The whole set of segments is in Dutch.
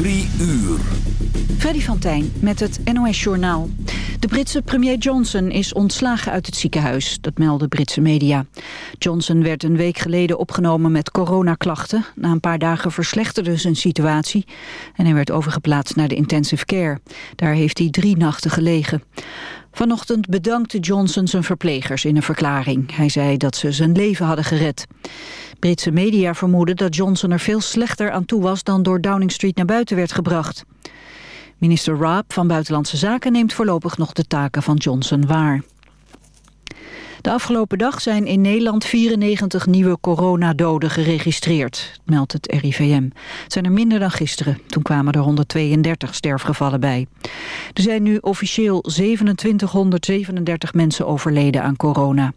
Drie uur. Freddy van Tijn met het NOS-journaal. De Britse premier Johnson is ontslagen uit het ziekenhuis, dat melden Britse media. Johnson werd een week geleden opgenomen met coronaklachten. Na een paar dagen verslechterde zijn situatie en hij werd overgeplaatst naar de intensive care. Daar heeft hij drie nachten gelegen. Vanochtend bedankte Johnson zijn verplegers in een verklaring. Hij zei dat ze zijn leven hadden gered. Britse media vermoeden dat Johnson er veel slechter aan toe was... dan door Downing Street naar buiten werd gebracht. Minister Raab van Buitenlandse Zaken neemt voorlopig nog de taken van Johnson waar. De afgelopen dag zijn in Nederland 94 nieuwe coronadoden geregistreerd, meldt het RIVM. Het zijn er minder dan gisteren, toen kwamen er 132 sterfgevallen bij. Er zijn nu officieel 2737 mensen overleden aan corona.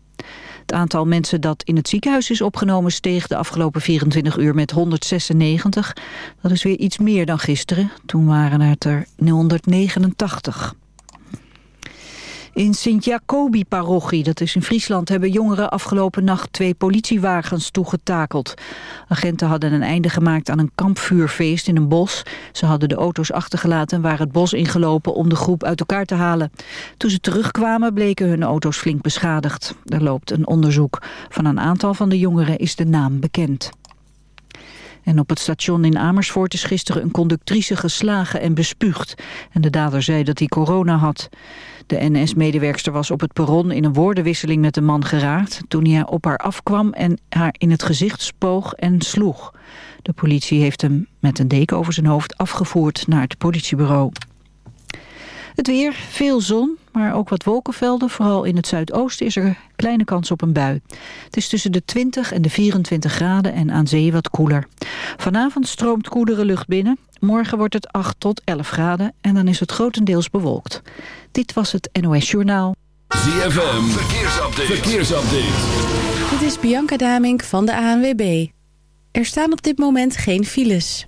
Het aantal mensen dat in het ziekenhuis is opgenomen steeg de afgelopen 24 uur met 196. Dat is weer iets meer dan gisteren. Toen waren het er 189. In Sint-Jacobi-parochie, dat is in Friesland, hebben jongeren afgelopen nacht twee politiewagens toegetakeld. Agenten hadden een einde gemaakt aan een kampvuurfeest in een bos. Ze hadden de auto's achtergelaten en waren het bos ingelopen om de groep uit elkaar te halen. Toen ze terugkwamen bleken hun auto's flink beschadigd. Er loopt een onderzoek. Van een aantal van de jongeren is de naam bekend. En op het station in Amersfoort is gisteren een conductrice geslagen en bespuugd. En de dader zei dat hij corona had. De NS-medewerkster was op het perron in een woordenwisseling met de man geraakt... toen hij op haar afkwam en haar in het gezicht spoog en sloeg. De politie heeft hem met een deken over zijn hoofd afgevoerd naar het politiebureau. Het weer, veel zon, maar ook wat wolkenvelden. Vooral in het zuidoosten is er kleine kans op een bui. Het is tussen de 20 en de 24 graden en aan zee wat koeler. Vanavond stroomt koelere lucht binnen. Morgen wordt het 8 tot 11 graden en dan is het grotendeels bewolkt. Dit was het NOS Journaal. ZFM, verkeersupdate. verkeersupdate. Dit is Bianca Damink van de ANWB. Er staan op dit moment geen files.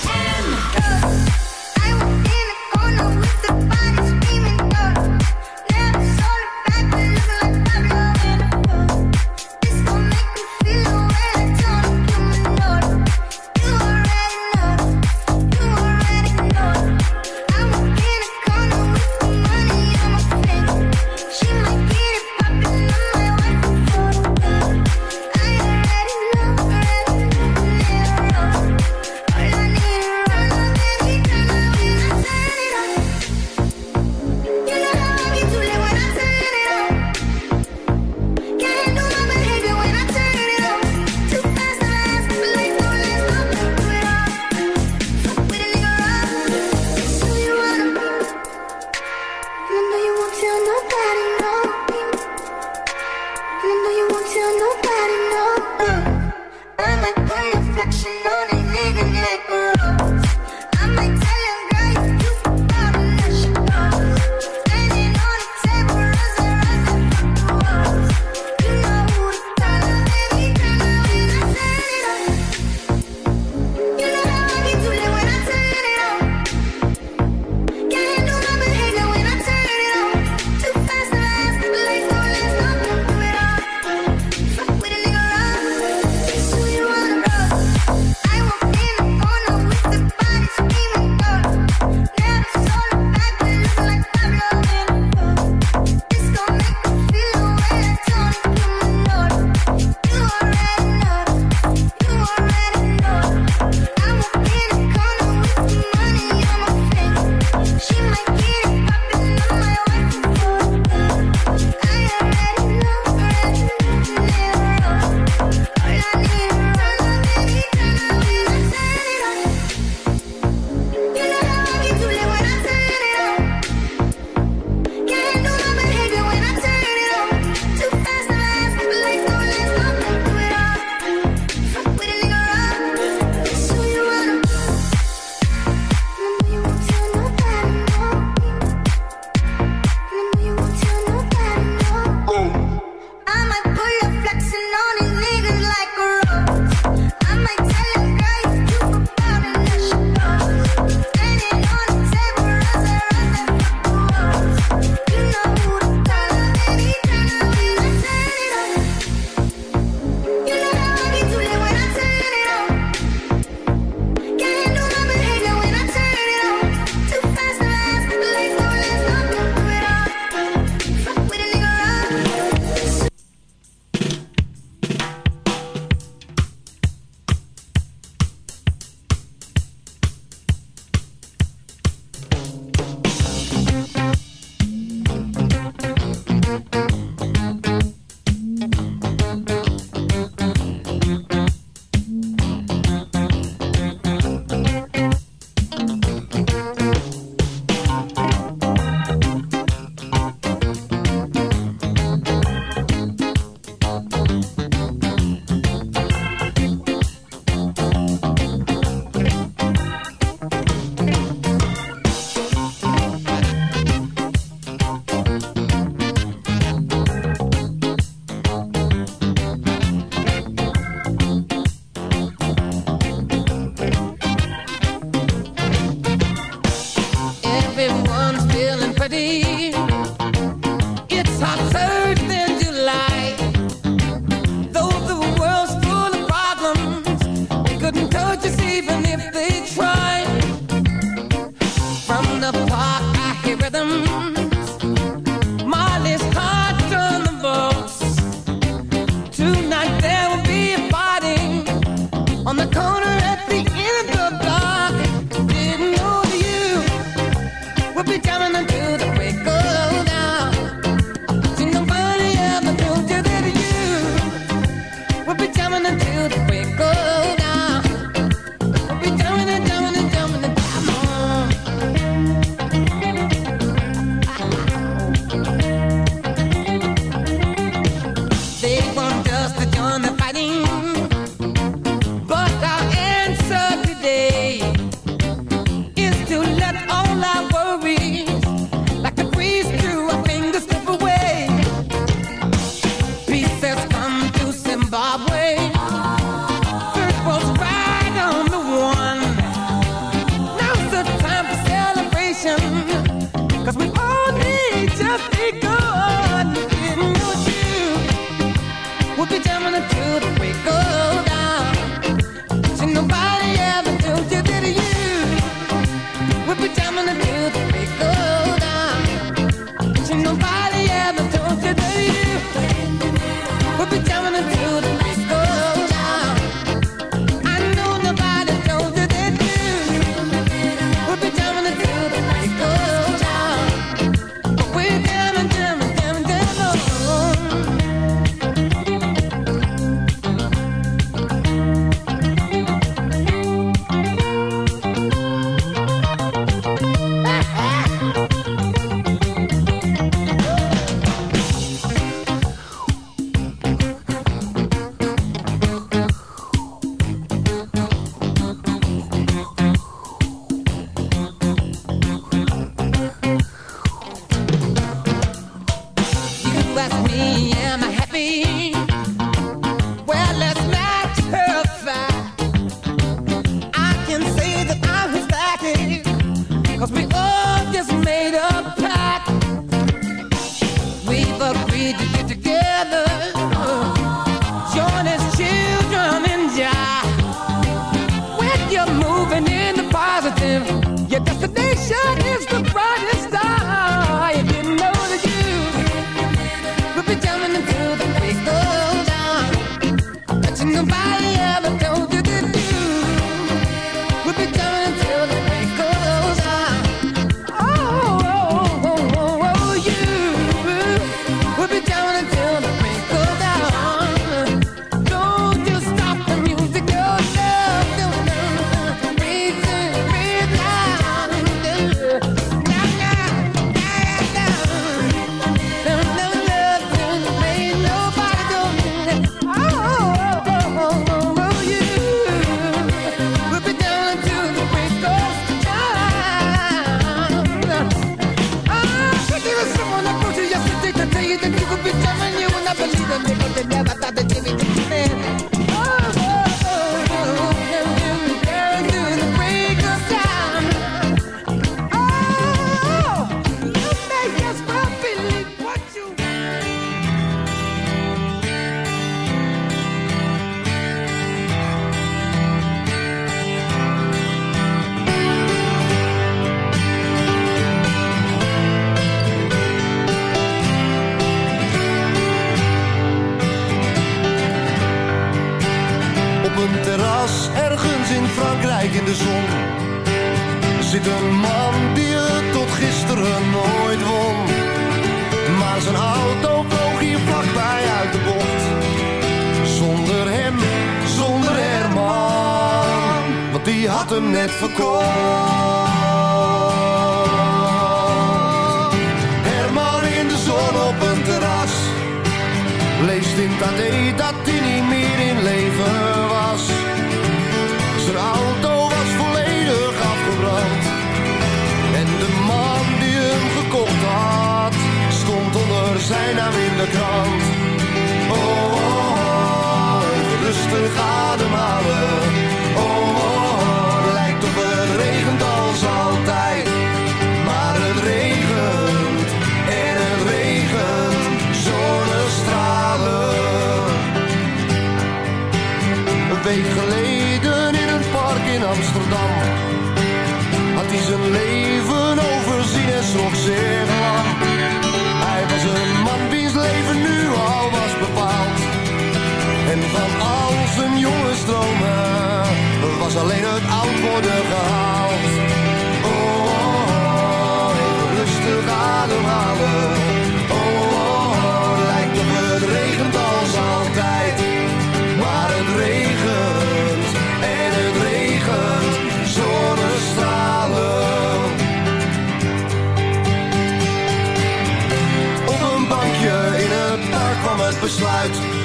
I'm in the car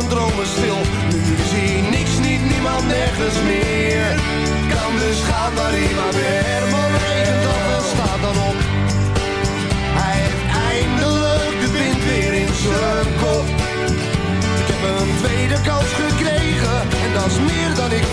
zijn stil. Nu zie ik niks, niet niemand, nergens meer. Kan dus gaan waar maar weer. Maar regent dat en staat dan op. Hij heeft eindelijk de wind weer in zijn kop. Ik heb een tweede kans gekregen en dat is meer dan ik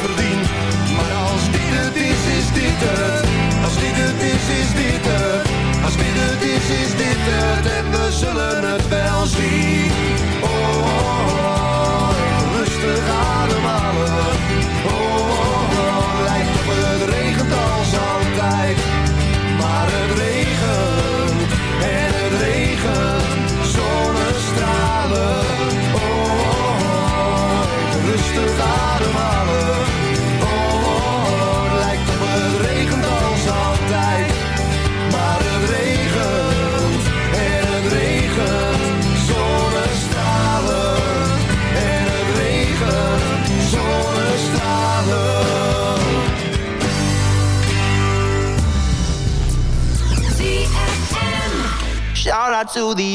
to the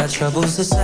got troubles to solve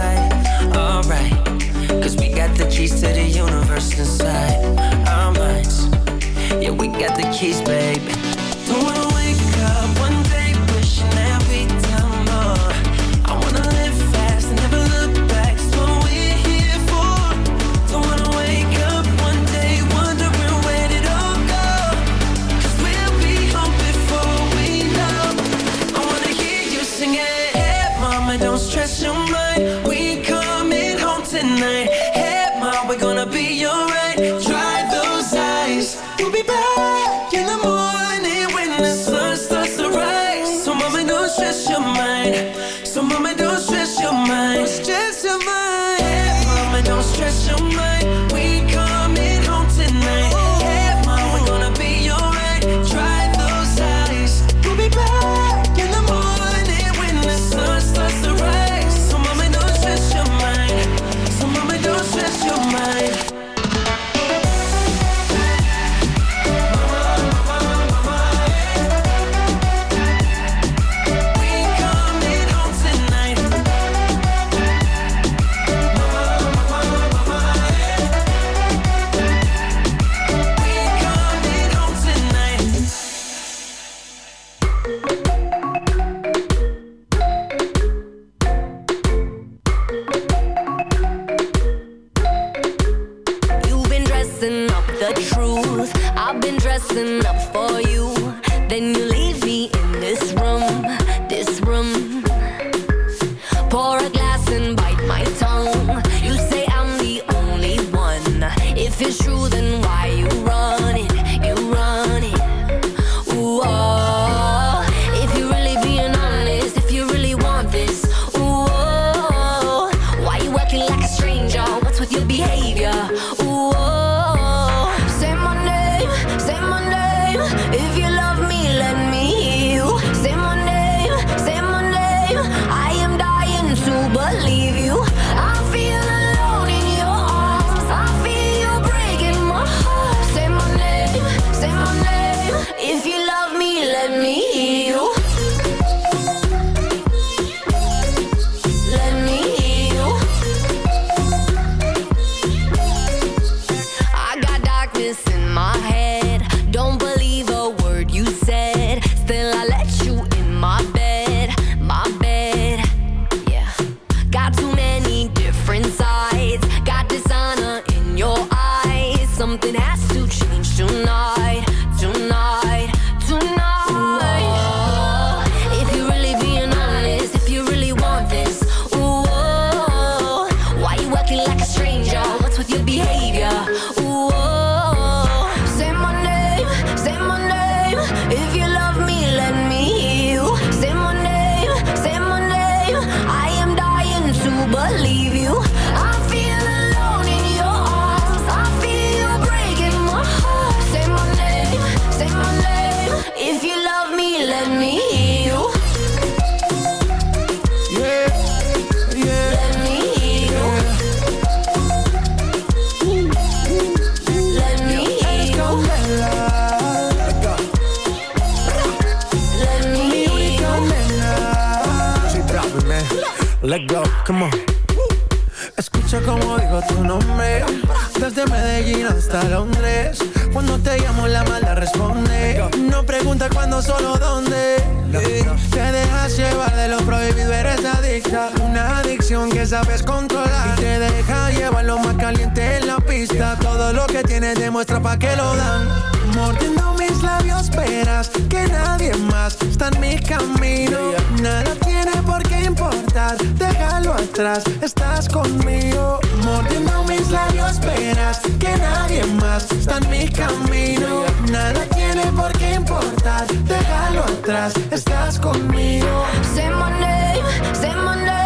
una adicción que sabes controlar. Y te deja llevar lo más caliente en la pista. Todo lo que tienes demuestra pa' que lo dan. Mordiendo mis labios, verás que nadie más está en mi camino. Nada tiene por qué importar, déjalo atrás, estás conmigo. Mordiendo mis labios, verás que nadie más está en mi camino. Nada tiene por qué importar, déjalo atrás, estás conmigo. Say my name, say my name.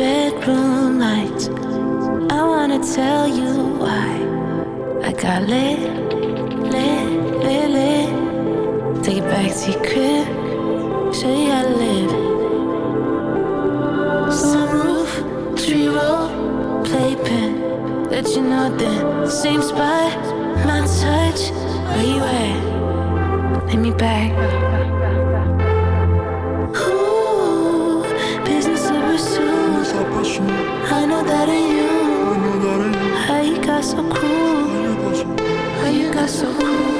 bedroom lights. I wanna tell you why I got lit, lit, lit, lit. Take it back to your crib, show you how to live. Sunroof, tree roll, playpen. Let you know that. same spot, my touch. Where you at? Let me back. got so cruel? Why you got so cruel?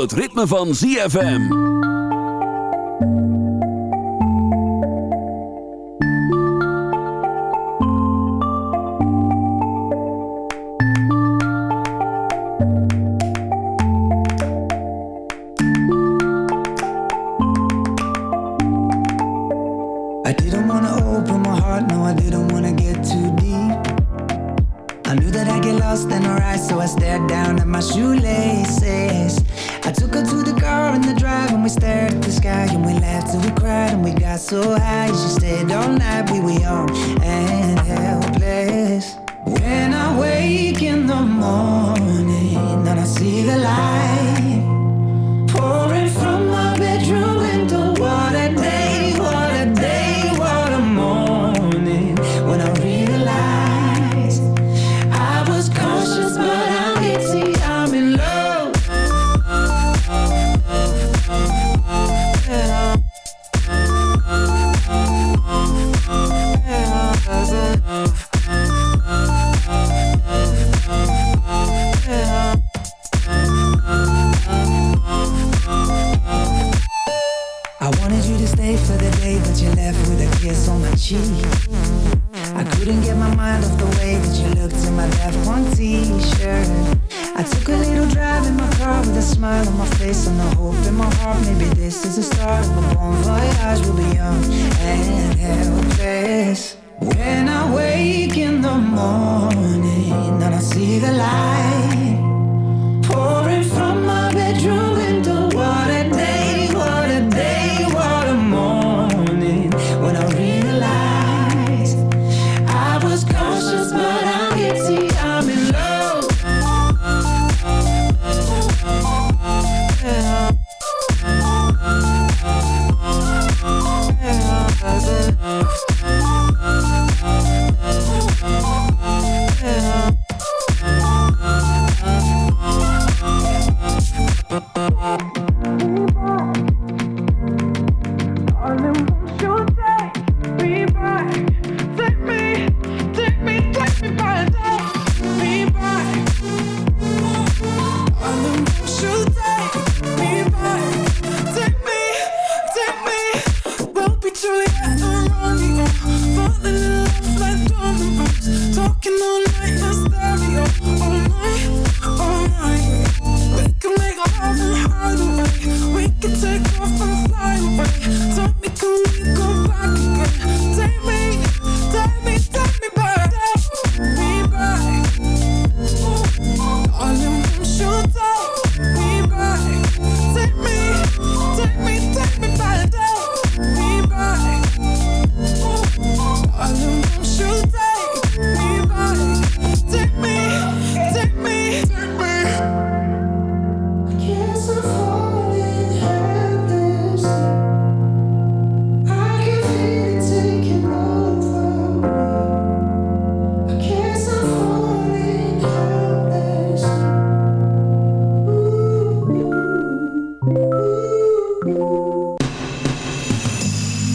het ritme van ZFM.